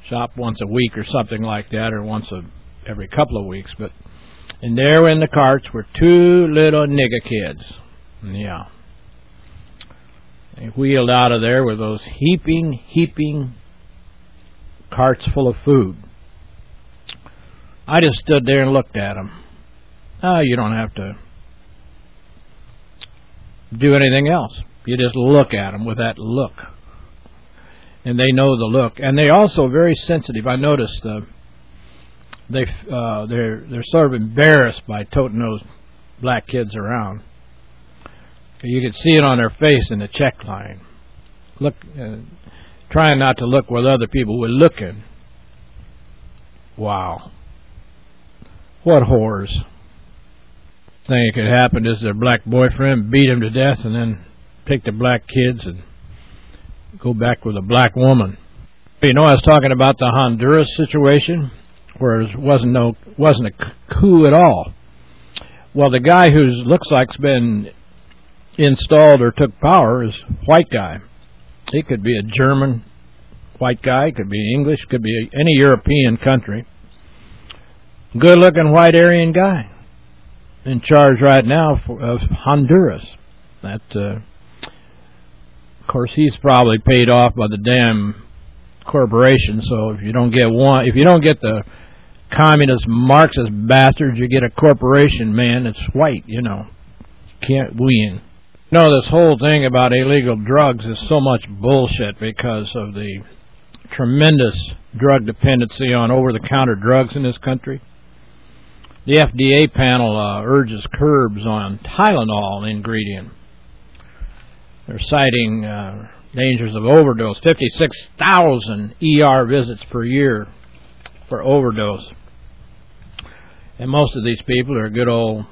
shop once a week or something like that, or once a every couple of weeks, but and there in the carts were two little nigger kids. Yeah. They wheeled out of there with those heaping, heaping carts full of food. I just stood there and looked at them. Oh, you don't have to do anything else. You just look at them with that look. And they know the look. And they're also very sensitive. I noticed the they uh, they're they're sort of embarrassed by toting those black kids around. You could see it on their face in the check line. Look, uh, trying not to look where other people were looking. Wow, what whores! Thing that could happen is their black boyfriend beat him to death, and then take the black kids and go back with a black woman. You know, I was talking about the Honduras situation where it wasn't no wasn't a coup at all. Well, the guy who looks like's been installed or took power is white guy. He could be a German white guy, could be English, could be any European country. Good looking white Aryan guy in charge right now for, of Honduras. That, uh, of course, he's probably paid off by the damn corporation. So if you don't get one, if you don't get the communist Marxist bastards, you get a corporation man that's white, you know. Can't win. Know, this whole thing about illegal drugs is so much bullshit because of the tremendous drug dependency on over the counter drugs in this country. The FDA panel uh, urges curbs on Tylenol ingredient. They're citing uh, dangers of overdose. 56,000 ER visits per year for overdose. And most of these people are good old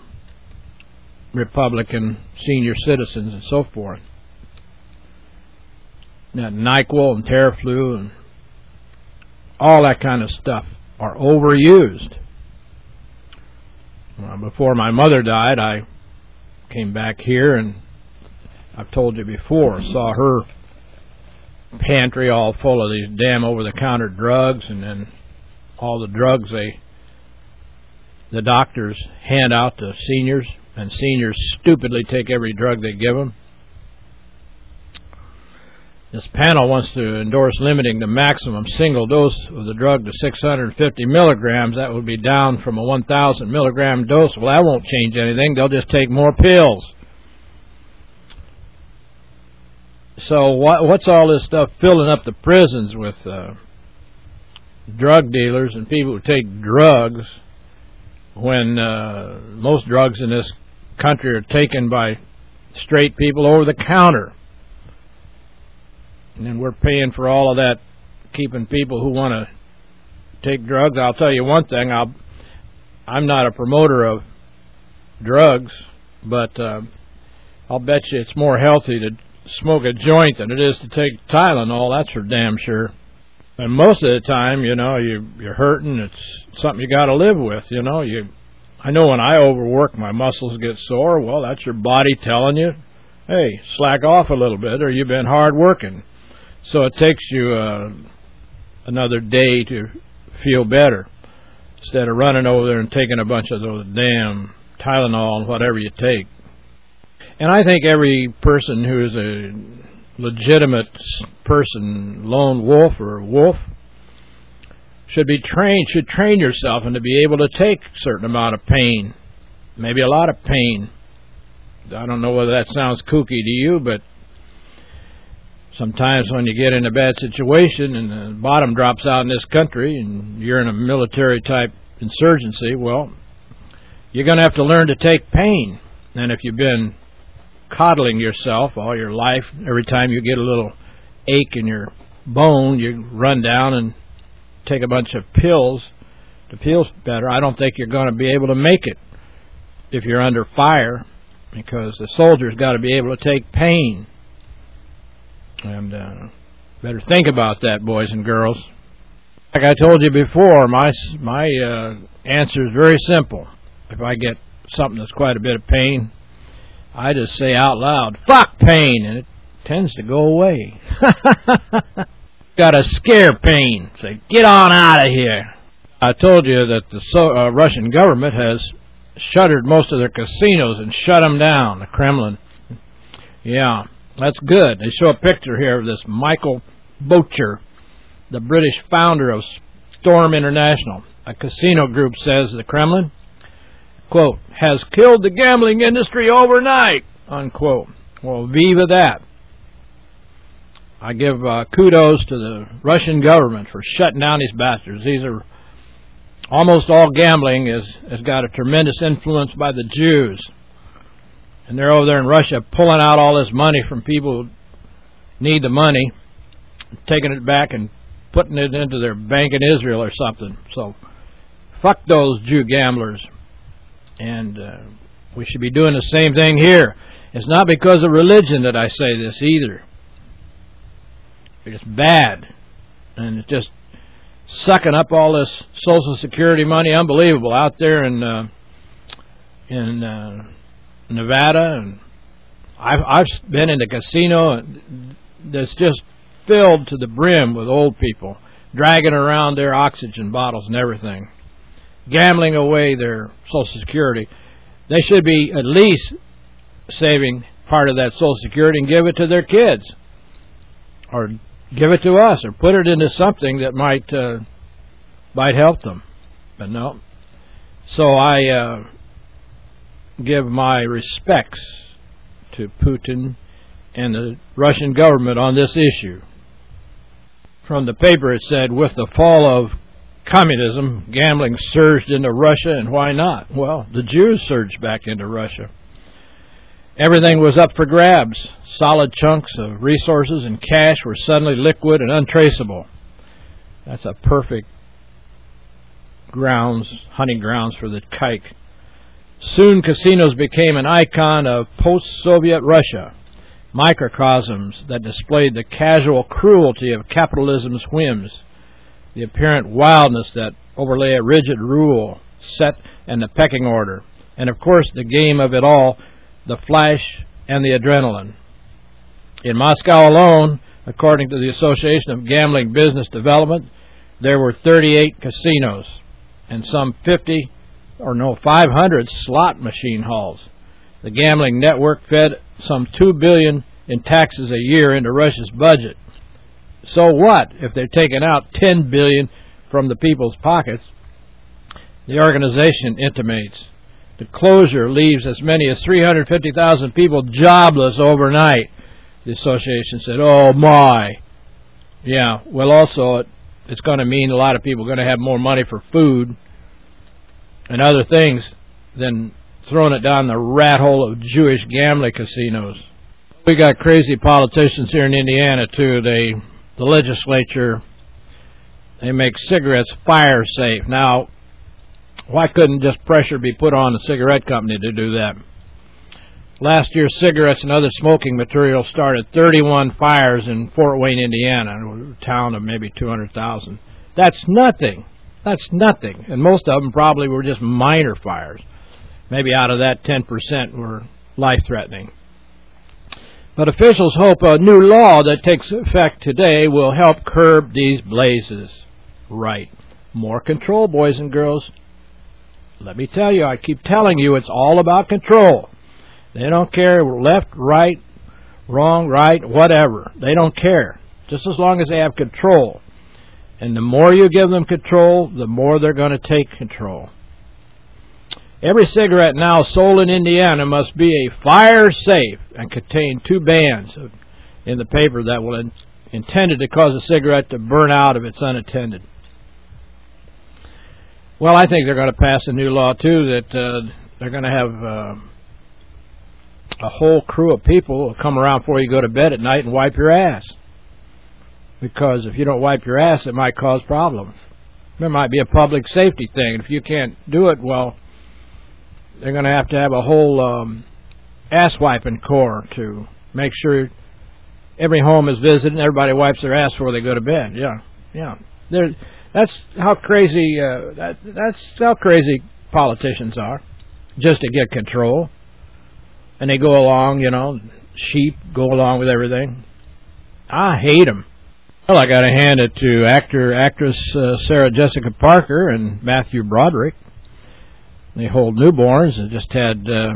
Republican senior citizens and so forth. that NyQuil and Theraflu and all that kind of stuff are overused. Well, before my mother died, I came back here and I've told you before, saw her pantry all full of these damn over-the-counter drugs, and then all the drugs they the doctors hand out to seniors, and seniors stupidly take every drug they give them. This panel wants to endorse limiting the maximum single dose of the drug to 650 milligrams. That would be down from a 1,000 milligram dose. Well, that won't change anything. They'll just take more pills. So what, what's all this stuff filling up the prisons with uh, drug dealers and people who take drugs when uh, most drugs in this country are taken by straight people over the counter? And then we're paying for all of that, keeping people who want to take drugs. I'll tell you one thing. I'll, I'm not a promoter of drugs, but uh, I'll bet you it's more healthy to smoke a joint than it is to take Tylenol. That's for damn sure. And most of the time, you know, you you're hurting. It's something you got to live with. You know, you. I know when I overwork, my muscles get sore. Well, that's your body telling you, hey, slack off a little bit, or you've been hard working. So it takes you uh, another day to feel better instead of running over there and taking a bunch of those damn Tylenol and whatever you take. And I think every person who is a legitimate person, lone wolf or wolf, should be trained, should train yourself and to be able to take a certain amount of pain, maybe a lot of pain. I don't know whether that sounds kooky to you, but sometimes when you get in a bad situation and the bottom drops out in this country and you're in a military type insurgency, well, you're going to have to learn to take pain. And if you've been coddling yourself all your life. Every time you get a little ache in your bone, you run down and take a bunch of pills to feel better. I don't think you're going to be able to make it if you're under fire because the soldier's got to be able to take pain. And uh, better think about that, boys and girls. Like I told you before, my my uh, answer is very simple. If I get something that's quite a bit of pain, I just say out loud, fuck pain, and it tends to go away. (laughs) Got a scare pain. Say, get on out of here. I told you that the so, uh, Russian government has shuttered most of their casinos and shut them down, the Kremlin. Yeah, that's good. They show a picture here of this Michael Boettcher, the British founder of Storm International. A casino group says the Kremlin quote, has killed the gambling industry overnight, unquote. Well, viva that. I give uh, kudos to the Russian government for shutting down these bastards. These are almost all gambling is has got a tremendous influence by the Jews, and they're over there in Russia pulling out all this money from people who need the money, taking it back and putting it into their bank in Israel or something. So, fuck those Jew gamblers. And uh, we should be doing the same thing here. It's not because of religion that I say this either. It's bad. And it's just sucking up all this Social Security money. Unbelievable. Out there in uh, in uh, Nevada. and I've, I've been in a casino that's just filled to the brim with old people dragging around their oxygen bottles and everything gambling away their Social Security. They should be at least saving part of that Social Security and give it to their kids, or give it to us, or put it into something that might uh, might help them. But no. So I uh, give my respects to Putin and the Russian government on this issue. From the paper, it said, with the fall of communism, gambling surged into Russia, and why not? Well, the Jews surged back into Russia. Everything was up for grabs. Solid chunks of resources and cash were suddenly liquid and untraceable. That's a perfect grounds, hunting grounds for the kike. Soon casinos became an icon of post-Soviet Russia. microcosms that displayed the casual cruelty of capitalism's whims, the apparent wildness that overlay a rigid rule set and the pecking order, and of course the game of it all, the flash and the adrenaline. In Moscow alone, according to the Association of Gambling Business Development, there were 38 casinos and some 50 or no 500 slot machine halls. The gambling network fed some 2 billion in taxes a year into Russia's budget. So what if they're taking out 10 billion from the people's pockets? The organization intimates the closure leaves as many as 350,000 people jobless overnight. The association said, "Oh my." Yeah, well also it, it's going to mean a lot of people are going to have more money for food and other things than throwing it down the rat hole of Jewish gambling casinos. We got crazy politicians here in Indiana too. They the legislature they make cigarettes fire safe. Now, why couldn't just pressure be put on the cigarette company to do that? Last year, cigarettes and other smoking materials started 31 fires in Fort Wayne, Indiana, a town of maybe 200,000. That's nothing. That's nothing. And most of them probably were just minor fires. Maybe out of that, 10% were life threatening. But officials hope a new law that takes effect today will help curb these blazes. Right. More control, boys and girls. Let me tell you, I keep telling you, it's all about control. They don't care left, right, wrong, right, whatever. They don't care. Just as long as they have control. And the more you give them control, the more they're going to take control. Every cigarette now sold in Indiana must be a fire safe and contain two bands in the paper that will in, intended to cause a cigarette to burn out if it's unattended. Well, I think they're going to pass a new law too that uh, they're going to have uh, a whole crew of people come around before you go to bed at night and wipe your ass. Because if you don't wipe your ass, it might cause problems. There might be a public safety thing. If you can't do it, well, they're going to have to have a whole um, ass wiping corps to make sure every home is visited and everybody wipes their ass before they go to bed. Yeah, yeah. There, that's how crazy. Uh, that, that's how crazy politicians are, just to get control. And they go along, you know, sheep go along with everything. I hate them. Well, I got to hand it to actor, actress uh, Sarah Jessica Parker and Matthew Broderick. They hold newborns and just had uh,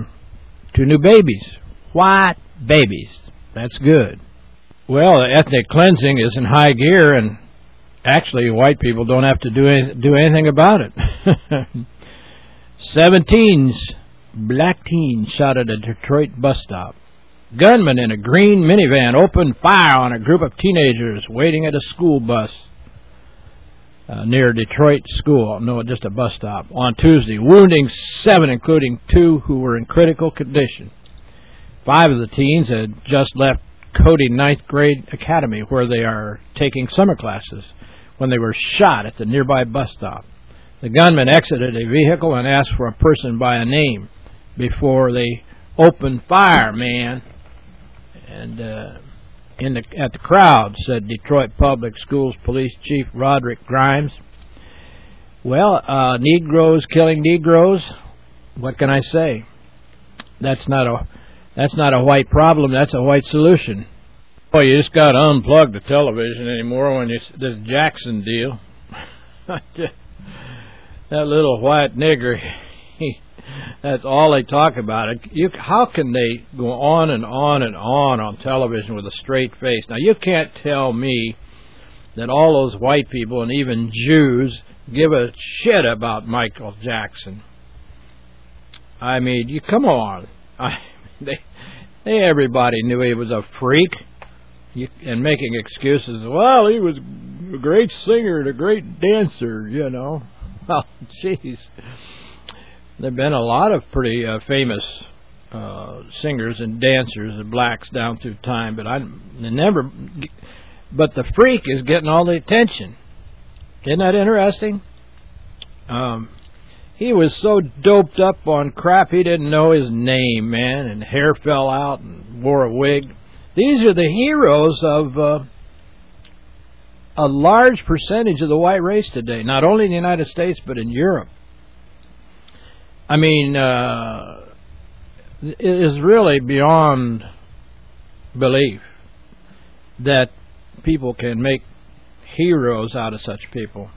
two new babies. White babies. That's good. Well, ethnic cleansing is in high gear, and actually, white people don't have to do any, do anything about it. (laughs) Seventeens, black teens shot at a Detroit bus stop. Gunman in a green minivan opened fire on a group of teenagers waiting at a school bus uh, near Detroit School, no, just a bus stop, on Tuesday, wounding seven, including two who were in critical condition. Five of the teens had just left Cody Ninth Grade Academy, where they are taking summer classes, when they were shot at the nearby bus stop. The gunman exited a vehicle and asked for a person by a name before they opened fire, man. And uh, in the at the crowd, said Detroit Public Schools Police Chief Roderick Grimes. Well, uh, Negroes killing Negroes. What can I say? That's not a that's not a white problem. That's a white solution. Boy, you just got to unplug the television anymore when you this Jackson deal. (laughs) that little white nigger. (laughs) That's all they talk about. You, how can they go on and on and on on television with a straight face? Now you can't tell me that all those white people and even Jews give a shit about Michael Jackson. I mean, you come on. (laughs) I they, they everybody knew he was a freak. You, and making excuses. Well, he was a great singer and a great dancer, you know. Well, (laughs) jeez there've been a lot of pretty uh, famous uh, singers and dancers and blacks down through time, but I never. But the freak is getting all the attention. Isn't that interesting? Um, he was so doped up on crap he didn't know his name, man, and hair fell out and wore a wig. These are the heroes of uh, a large percentage of the white race today, not only in the United States but in Europe. I mean, uh, it is really beyond belief that people can make heroes out of such people.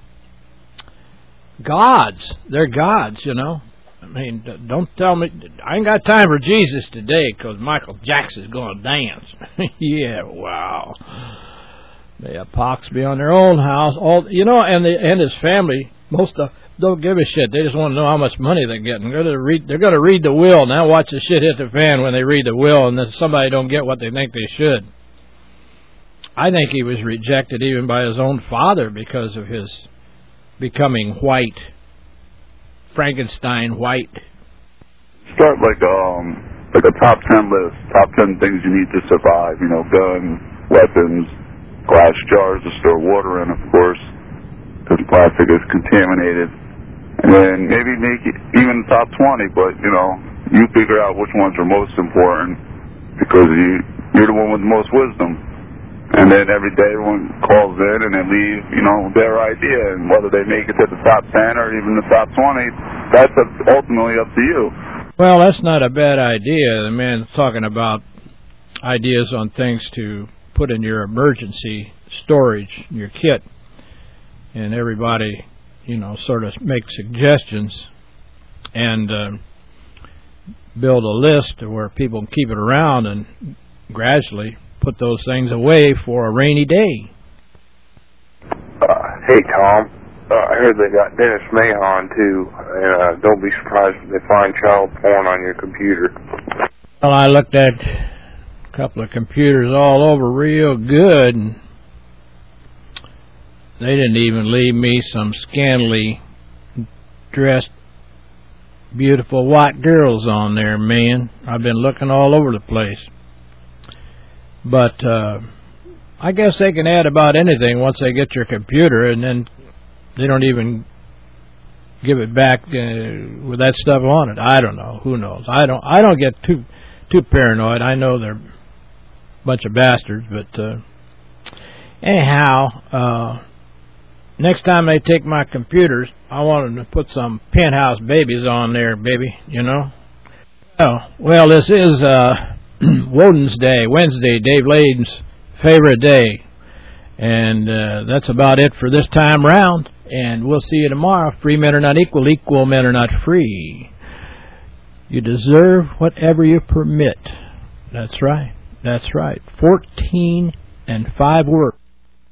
Gods, they're gods, you know. I mean, don't tell me I ain't got time for Jesus today because Michael Jackson's going to dance. (laughs) yeah, wow. May a pox be on their own house. All you know, and the, and his family, most of don't give a shit. They just want to know how much money they're getting. They're gonna read. They're gonna read the will. Now watch the shit hit the fan when they read the will, and then somebody don't get what they think they should. I think he was rejected even by his own father because of his becoming white, Frankenstein white. Start like um like a top ten list, top ten things you need to survive. You know, guns, weapons, glass jars to store water in, of course, because plastic is contaminated. And then maybe make it even top 20, but, you know, you figure out which ones are most important because you, you're the one with the most wisdom. And then every day everyone calls in and they leave, you know, their idea. And whether they make it to the top 10 or even the top 20, that's ultimately up to you. Well, that's not a bad idea. The man's talking about ideas on things to put in your emergency storage, your kit. And everybody you know, sort of make suggestions and uh, build a list where people can keep it around and gradually put those things away for a rainy day. Uh, hey, Tom. Uh, I heard they got Dennis Mahon too, and uh, don't be surprised if they find child porn on your computer. Well, I looked at a couple of computers all over real good, and they didn't even leave me some scantily dressed beautiful white girls on there, man. I've been looking all over the place. But uh I guess they can add about anything once they get your computer and then they don't even give it back uh, with that stuff on it. I don't know. Who knows? I don't I don't get too too paranoid. I know they're a bunch of bastards, but uh anyhow, uh next time they take my computers, I want them to put some penthouse babies on there, baby, you know? Oh, well, this is uh, (clears throat) Woden's Day, Wednesday, Dave Laden's favorite day. And uh, that's about it for this time round. And we'll see you tomorrow. Free men are not equal, equal men are not free. You deserve whatever you permit. That's right. That's right. 14 and 5 words.